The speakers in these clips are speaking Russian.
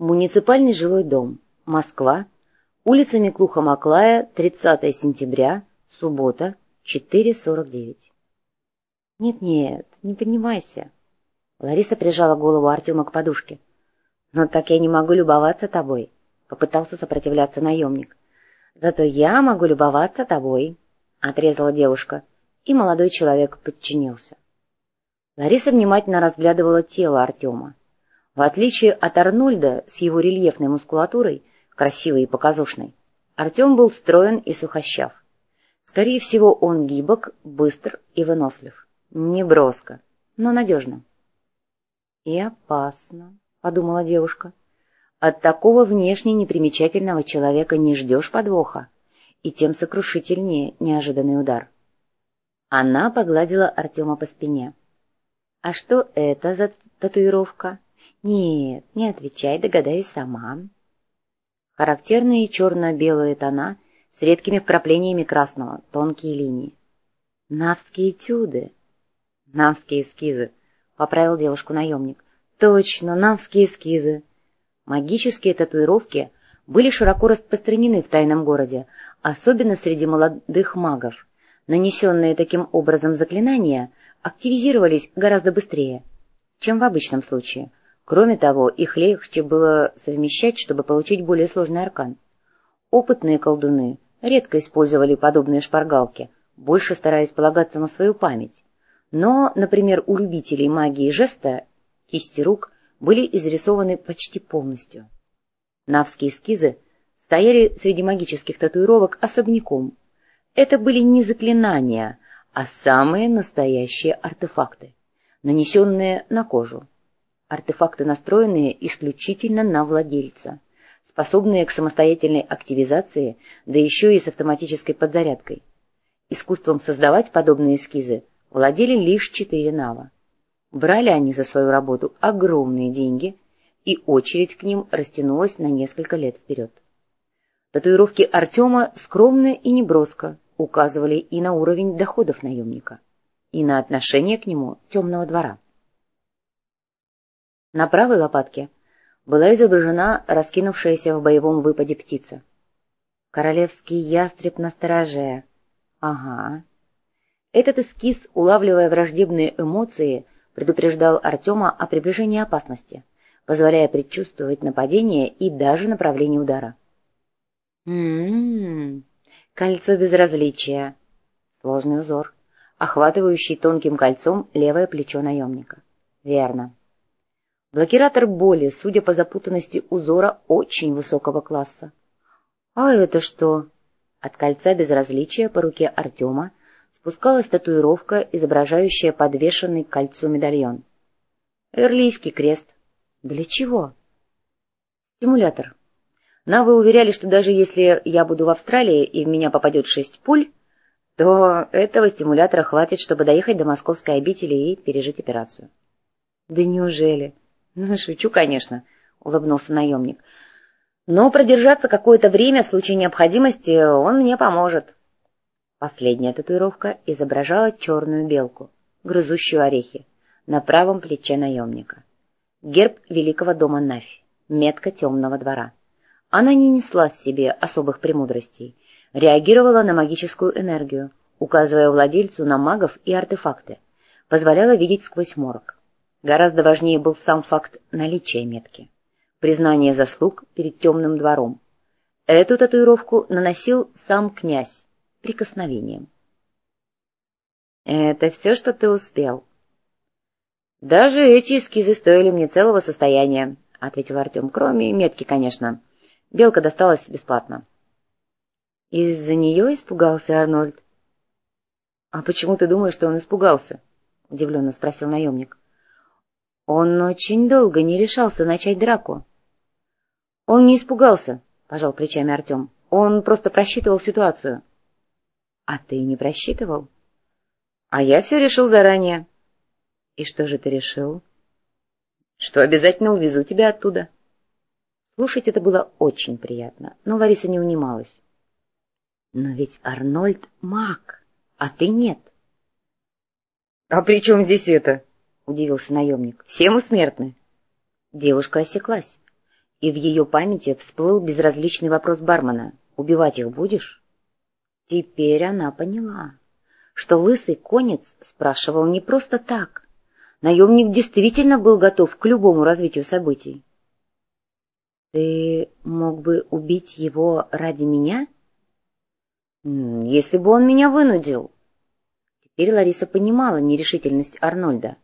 Муниципальный жилой дом. Москва. Улица Миклуха-Маклая, 30 сентября, суббота, 4.49. «Нет-нет, не поднимайся». Лариса прижала голову Артема к подушке. «Но так я не могу любоваться тобой», — попытался сопротивляться наемник. «Зато я могу любоваться тобой», — отрезала девушка, и молодой человек подчинился. Лариса внимательно разглядывала тело Артема. В отличие от Арнольда с его рельефной мускулатурой, красивой и показушной, Артем был строен и сухощав. Скорее всего, он гибок, быстр и вынослив. Не броско, но надежно. «И опасно», — подумала девушка. «От такого внешне непримечательного человека не ждешь подвоха, и тем сокрушительнее неожиданный удар». Она погладила Артема по спине. «А что это за татуировка?» «Нет, не отвечай, догадаюсь сама». Характерные черно-белые тона с редкими вкраплениями красного, тонкие линии. «Навские этюды!» «Навские эскизы», — поправил девушку наемник. «Точно, навские эскизы». Магические татуировки были широко распространены в тайном городе, особенно среди молодых магов. Нанесенные таким образом заклинания активизировались гораздо быстрее, чем в обычном случае — Кроме того, их легче было совмещать, чтобы получить более сложный аркан. Опытные колдуны редко использовали подобные шпаргалки, больше стараясь полагаться на свою память. Но, например, у любителей магии жеста кисти рук были изрисованы почти полностью. Навские эскизы стояли среди магических татуировок особняком. Это были не заклинания, а самые настоящие артефакты, нанесенные на кожу. Артефакты, настроенные исключительно на владельца, способные к самостоятельной активизации, да еще и с автоматической подзарядкой. Искусством создавать подобные эскизы владели лишь четыре нава. Брали они за свою работу огромные деньги, и очередь к ним растянулась на несколько лет вперед. Татуировки Артема скромно и неброско указывали и на уровень доходов наемника, и на отношение к нему темного двора. На правой лопатке была изображена раскинувшаяся в боевом выпаде птица. Королевский ястреб на стороже. Ага. Этот эскиз, улавливая враждебные эмоции, предупреждал Артема о приближении опасности, позволяя предчувствовать нападение и даже направление удара. «М-м-м, кольцо безразличия». Сложный узор, охватывающий тонким кольцом левое плечо наемника. «Верно». Блокиратор боли, судя по запутанности узора, очень высокого класса. «А это что?» От кольца безразличия по руке Артема спускалась татуировка, изображающая подвешенный к кольцу медальон. «Эрлийский крест». «Для чего?» «Стимулятор. Навы уверяли, что даже если я буду в Австралии и в меня попадет шесть пуль, то этого стимулятора хватит, чтобы доехать до московской обители и пережить операцию». «Да неужели?» Ну, шучу, конечно, — улыбнулся наемник. Но продержаться какое-то время в случае необходимости он мне поможет. Последняя татуировка изображала черную белку, грызущую орехи, на правом плече наемника. Герб великого дома Нафи, метка темного двора. Она не несла в себе особых премудростей, реагировала на магическую энергию, указывая владельцу на магов и артефакты, позволяла видеть сквозь морок. Гораздо важнее был сам факт наличия метки, признание заслуг перед темным двором. Эту татуировку наносил сам князь прикосновением. «Это все, что ты успел?» «Даже эти эскизы стоили мне целого состояния», — ответил Артем, — «кроме метки, конечно. Белка досталась бесплатно». «Из-за нее испугался Арнольд?» «А почему ты думаешь, что он испугался?» — удивленно спросил наемник. Он очень долго не решался начать драку. — Он не испугался, — пожал плечами Артем. — Он просто просчитывал ситуацию. — А ты не просчитывал? — А я все решил заранее. — И что же ты решил? — Что обязательно увезу тебя оттуда. Слушать это было очень приятно, но Лариса не унималась. — Но ведь Арнольд маг, а ты нет. — А при чем здесь это? —— удивился наемник. — Все мы смертны. Девушка осеклась. и в ее памяти всплыл безразличный вопрос бармена «Убивать их будешь?» Теперь она поняла, что лысый конец спрашивал не просто так. Наемник действительно был готов к любому развитию событий. «Ты мог бы убить его ради меня?» «Если бы он меня вынудил». Теперь Лариса понимала нерешительность Арнольда.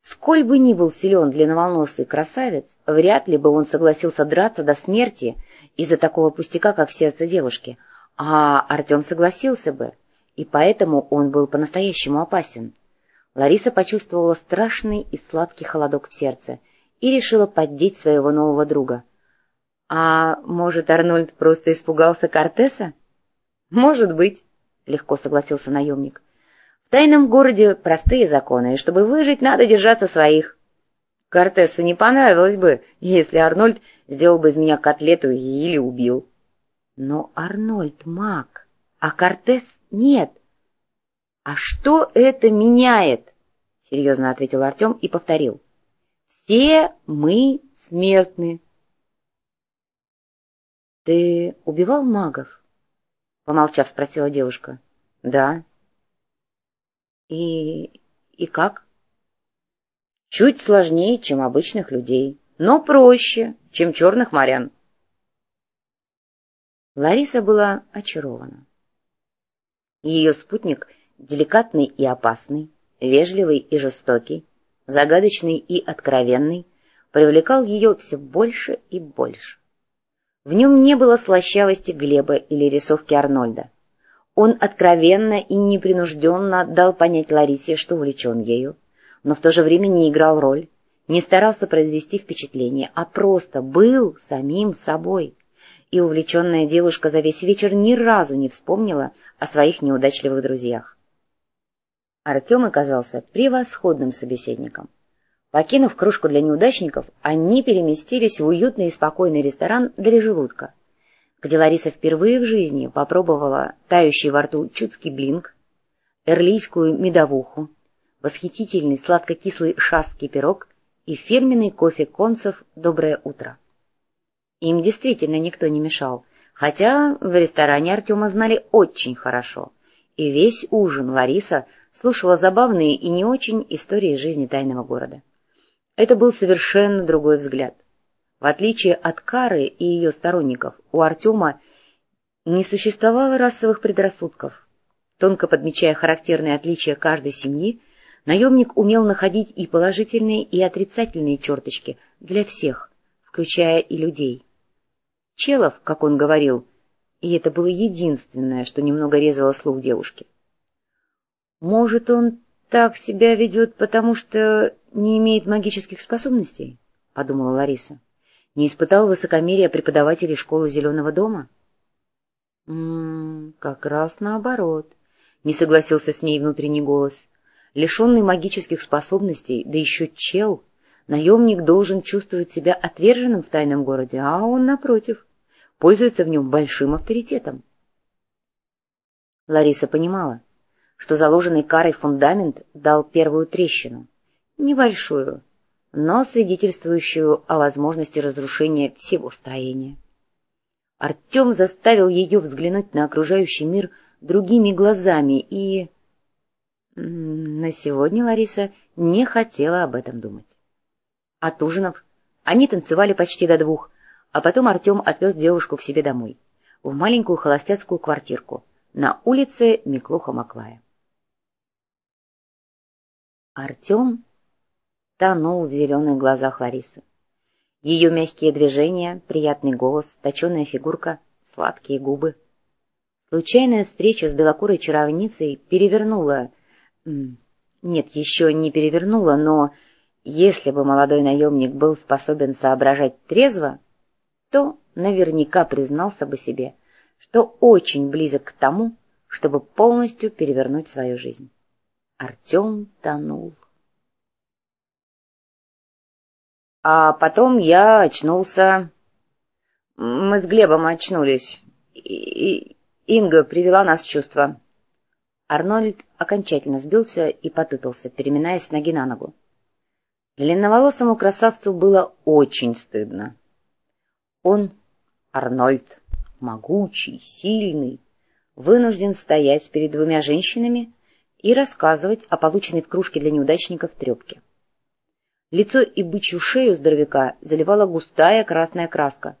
Сколь бы ни был силен длинноволносый красавец, вряд ли бы он согласился драться до смерти из-за такого пустяка, как сердце девушки, а Артем согласился бы, и поэтому он был по-настоящему опасен. Лариса почувствовала страшный и сладкий холодок в сердце и решила поддеть своего нового друга. «А может, Арнольд просто испугался Кортеса?» «Может быть», — легко согласился наемник. В тайном городе простые законы, и чтобы выжить, надо держаться своих. Кортесу не понравилось бы, если Арнольд сделал бы из меня котлету или убил. Но Арнольд маг, а Кортес нет. — А что это меняет? — серьезно ответил Артем и повторил. — Все мы смертны. — Ты убивал магов? — помолчав, спросила девушка. — Да. И... и как? Чуть сложнее, чем обычных людей, но проще, чем черных морян. Лариса была очарована. Ее спутник деликатный и опасный, вежливый и жестокий, загадочный и откровенный, привлекал ее все больше и больше. В нем не было слащавости Глеба или рисовки Арнольда. Он откровенно и непринужденно дал понять Ларисе, что увлечен ею, но в то же время не играл роль, не старался произвести впечатление, а просто был самим собой. И увлеченная девушка за весь вечер ни разу не вспомнила о своих неудачливых друзьях. Артем оказался превосходным собеседником. Покинув кружку для неудачников, они переместились в уютный и спокойный ресторан для желудка — где Лариса впервые в жизни попробовала тающий во рту чудский блинк, эрлийскую медовуху, восхитительный сладко-кислый шастский пирог и фирменный кофе концев «Доброе утро». Им действительно никто не мешал, хотя в ресторане Артема знали очень хорошо, и весь ужин Лариса слушала забавные и не очень истории жизни тайного города. Это был совершенно другой взгляд — в отличие от Кары и ее сторонников, у Артема не существовало расовых предрассудков. Тонко подмечая характерные отличия каждой семьи, наемник умел находить и положительные, и отрицательные черточки для всех, включая и людей. Челов, как он говорил, и это было единственное, что немного резало слух девушки. «Может, он так себя ведет, потому что не имеет магических способностей?» — подумала Лариса не испытал высокомерия преподавателей школы Зеленого дома? «М -м, как раз наоборот», — не согласился с ней внутренний голос. Лишенный магических способностей, да еще чел, наемник должен чувствовать себя отверженным в тайном городе, а он, напротив, пользуется в нем большим авторитетом. Лариса понимала, что заложенный карой фундамент дал первую трещину, небольшую, но свидетельствующую о возможности разрушения всего строения. Артем заставил ее взглянуть на окружающий мир другими глазами и... На сегодня Лариса не хотела об этом думать. От ужинов они танцевали почти до двух, а потом Артем отвез девушку к себе домой, в маленькую холостяцкую квартирку на улице Миклуха-Маклая. Артем тонул в зеленых глазах Ларисы. Ее мягкие движения, приятный голос, точеная фигурка, сладкие губы. Случайная встреча с белокурой чаровницей перевернула... Нет, еще не перевернула, но если бы молодой наемник был способен соображать трезво, то наверняка признался бы себе, что очень близок к тому, чтобы полностью перевернуть свою жизнь. Артем тонул. А потом я очнулся. Мы с Глебом очнулись. И Инга привела нас в чувство. Арнольд окончательно сбился и потупился, переминаясь с ноги на ногу. Длинноволосому красавцу было очень стыдно. Он, Арнольд, могучий, сильный, вынужден стоять перед двумя женщинами и рассказывать о полученной в кружке для неудачников трепке. Лицо и бычью шею здоровяка заливала густая красная краска,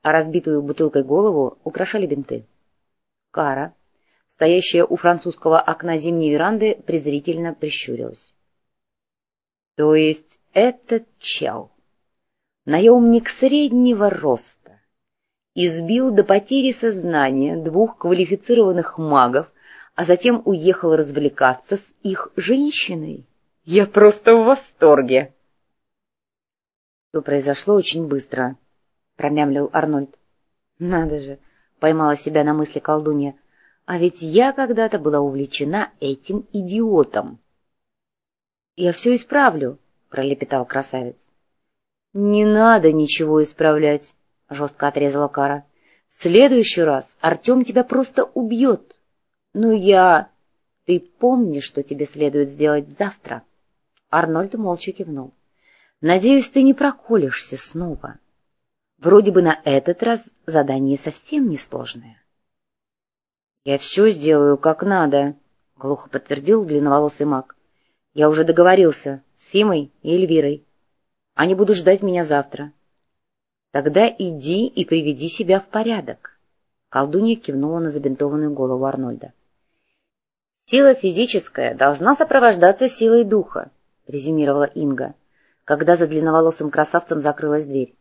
а разбитую бутылкой голову украшали бинты. Кара, стоящая у французского окна зимней веранды, презрительно прищурилась. — То есть этот чел, наемник среднего роста, избил до потери сознания двух квалифицированных магов, а затем уехал развлекаться с их женщиной? Я просто в восторге! Все произошло очень быстро, — промямлил Арнольд. Надо же, поймала себя на мысли колдунья. А ведь я когда-то была увлечена этим идиотом. Я все исправлю, — пролепетал красавец. Не надо ничего исправлять, — жестко отрезала Кара. В следующий раз Артем тебя просто убьет. Ну я... Ты помнишь, что тебе следует сделать завтра? Арнольд молча кивнул. Надеюсь, ты не проколешься снова. Вроде бы на этот раз задание совсем несложное. — Я все сделаю как надо, — глухо подтвердил длинноволосый маг. — Я уже договорился с Фимой и Эльвирой. Они будут ждать меня завтра. — Тогда иди и приведи себя в порядок. Колдунья кивнула на забинтованную голову Арнольда. — Сила физическая должна сопровождаться силой духа, — резюмировала Инга, когда за длинноволосым красавцем закрылась дверь.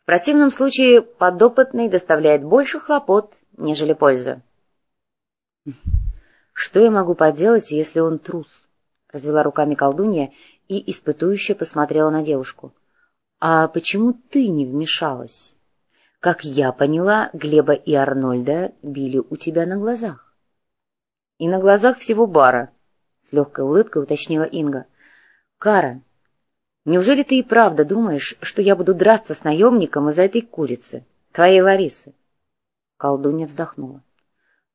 В противном случае подопытный доставляет больше хлопот, нежели пользы. «Что я могу поделать, если он трус?» — развела руками колдунья и испытующе посмотрела на девушку. «А почему ты не вмешалась? Как я поняла, Глеба и Арнольда били у тебя на глазах». «И на глазах всего бара», — с легкой улыбкой уточнила Инга. «Кара, неужели ты и правда думаешь, что я буду драться с наемником из-за этой курицы, твоей Ларисы?» Колдунья вздохнула.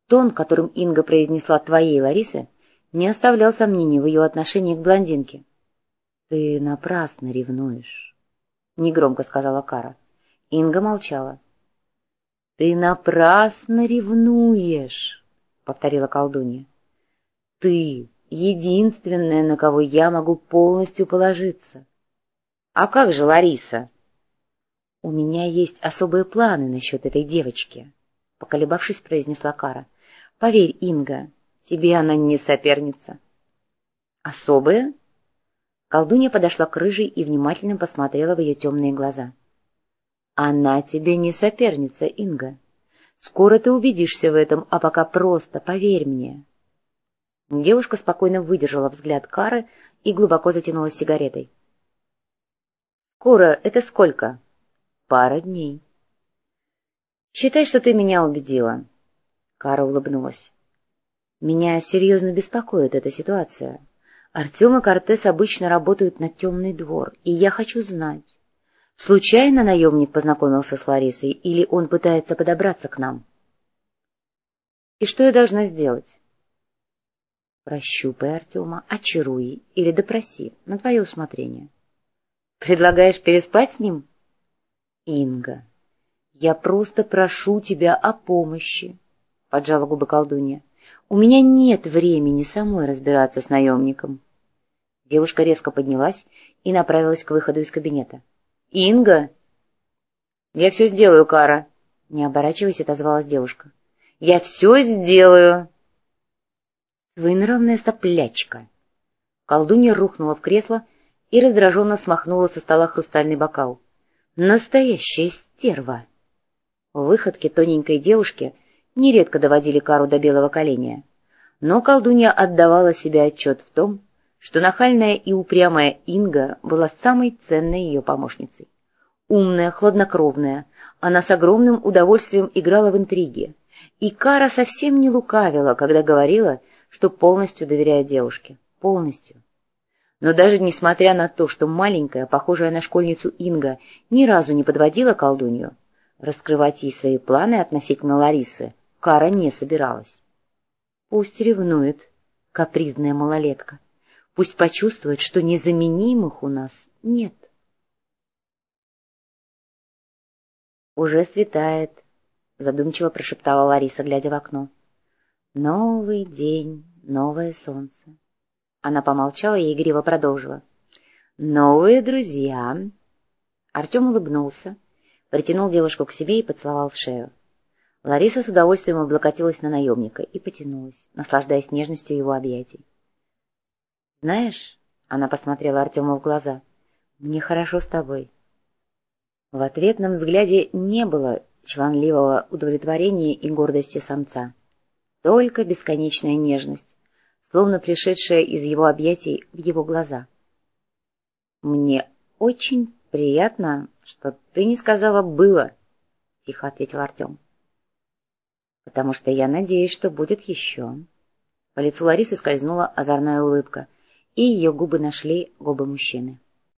Тон, которым Инга произнесла «твоей, Ларисы», не оставлял сомнений в ее отношении к блондинке. — Ты напрасно ревнуешь, — негромко сказала Кара. Инга молчала. — Ты напрасно ревнуешь, — повторила колдунья. — Ты единственная, на кого я могу полностью положиться. — А как же Лариса? — У меня есть особые планы насчет этой девочки, — поколебавшись, произнесла Кара. Поверь, Инга, тебе она не соперница. Особая? Колдунья подошла к рыжей и внимательно посмотрела в ее темные глаза. Она тебе не соперница, Инга. Скоро ты убедишься в этом, а пока просто поверь мне. Девушка спокойно выдержала взгляд Кары и глубоко затянулась сигаретой. «Скоро — это сколько?» «Пара дней». «Считай, что ты меня убедила. Кара улыбнулась. «Меня серьезно беспокоит эта ситуация. Артем и Кортес обычно работают на темный двор, и я хочу знать, случайно наемник познакомился с Ларисой или он пытается подобраться к нам?» «И что я должна сделать?» «Прощупай Артема, очаруй или допроси, на твое усмотрение». «Предлагаешь переспать с ним?» «Инга, я просто прошу тебя о помощи поджала губы колдунья. «У меня нет времени самой разбираться с наемником». Девушка резко поднялась и направилась к выходу из кабинета. «Инга!» «Я все сделаю, Кара!» Не оборачиваясь, отозвалась девушка. «Я все сделаю!» «Своенравная соплячка!» Колдунья рухнула в кресло и раздраженно смахнула со стола хрустальный бокал. «Настоящая стерва!» В выходке тоненькой девушки — нередко доводили кару до белого коленя. Но колдунья отдавала себе отчет в том, что нахальная и упрямая Инга была самой ценной ее помощницей. Умная, хладнокровная, она с огромным удовольствием играла в интриги, и Кара совсем не лукавила, когда говорила, что полностью доверяет девушке. Полностью. Но даже несмотря на то, что маленькая, похожая на школьницу Инга, ни разу не подводила колдунью, раскрывать ей свои планы относительно Ларисы Кара не собиралась. Пусть ревнует, капризная малолетка. Пусть почувствует, что незаменимых у нас нет. «Уже светает», — задумчиво прошептала Лариса, глядя в окно. «Новый день, новое солнце». Она помолчала и игриво продолжила. «Новые друзья». Артем улыбнулся, притянул девушку к себе и поцеловал в шею. Лариса с удовольствием облокотилась на наемника и потянулась, наслаждаясь нежностью его объятий. «Знаешь...» — она посмотрела Артему в глаза. «Мне хорошо с тобой». В ответном взгляде не было чванливого удовлетворения и гордости самца. Только бесконечная нежность, словно пришедшая из его объятий в его глаза. «Мне очень приятно, что ты не сказала «было», — тихо ответил Артем. «Потому что я надеюсь, что будет еще». По лицу Ларисы скользнула озорная улыбка, и ее губы нашли губы мужчины.